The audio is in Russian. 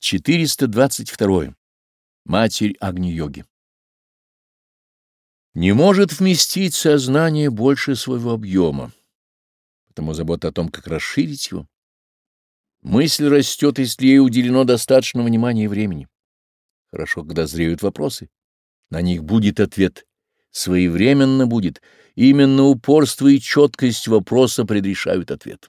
422. Матерь Агни-йоги Не может вместить сознание больше своего объема, потому забота о том, как расширить его. Мысль растет, если ей уделено достаточно внимания и времени. Хорошо, когда зреют вопросы. На них будет ответ. Своевременно будет. Именно упорство и четкость вопроса предрешают ответ.